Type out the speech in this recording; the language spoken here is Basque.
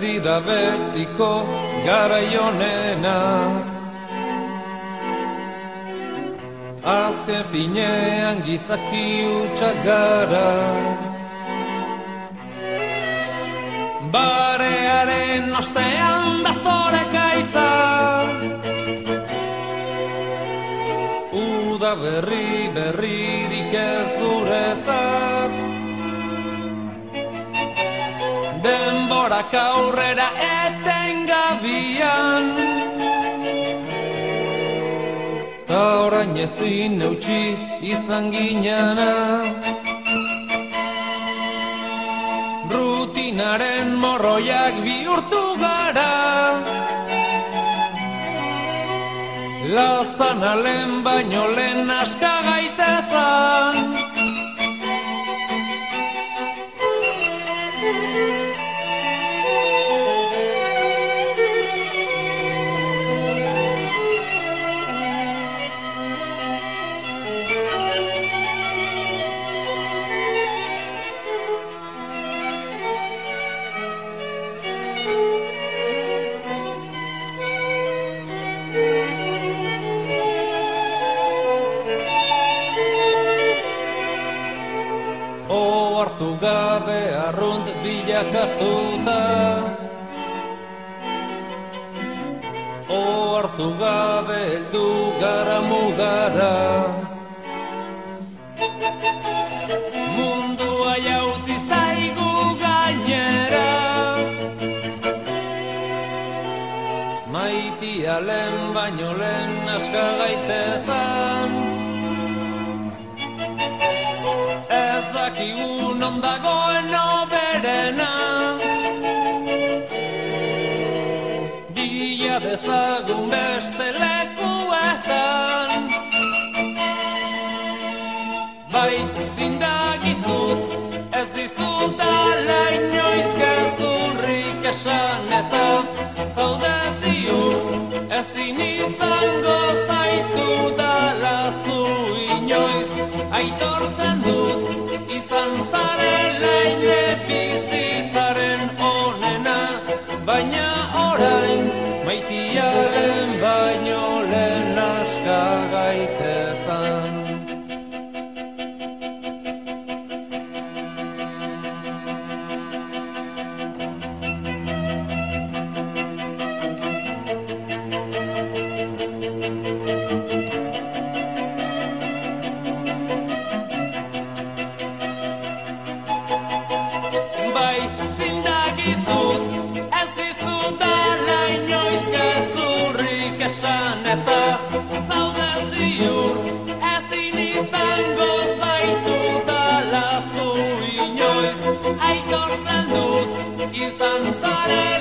dira betiko garaionenak. Azken finean gizaki utxak gara. Barearen ostean da zorekaitza Uda berri berririk ez guretzat Denborak aurrera etengabian Ta orain ezin eutxi izan ginana Rutinaren morroiak bihurtu gara. Lastan alen baino lehen aska gaitezan hartu gabe arrunt bilakatuta. O hartu gabe eldu gara mugara. Mundua jautzi zaigu gainera. Maitia lehen baino lehen aska gaitezan. Ez dakigu non dagoen oberena Bila dezagun beste lekuetan Bai zindagizut ez dizut ala inoiz gezurrik esan eta. Zaude ziur ezin izango zaitu dala zu inoiz. Aitortzen dut dut izan